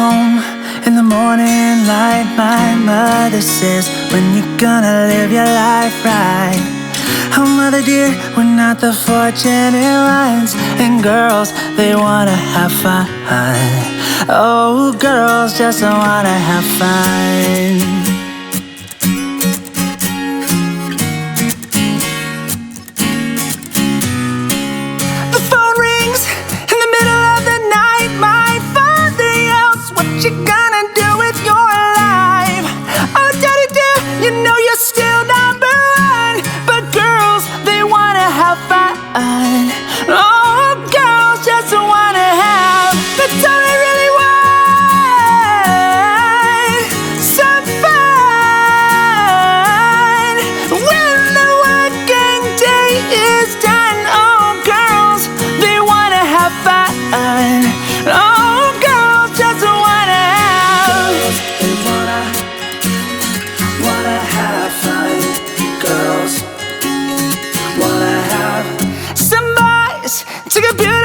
home in the morning light. My mother says, When you gonna live your life right? Oh, mother dear, we're not the fortunate ones. And girls, they wanna have fun. Oh, girls just wanna have fun. 这个别。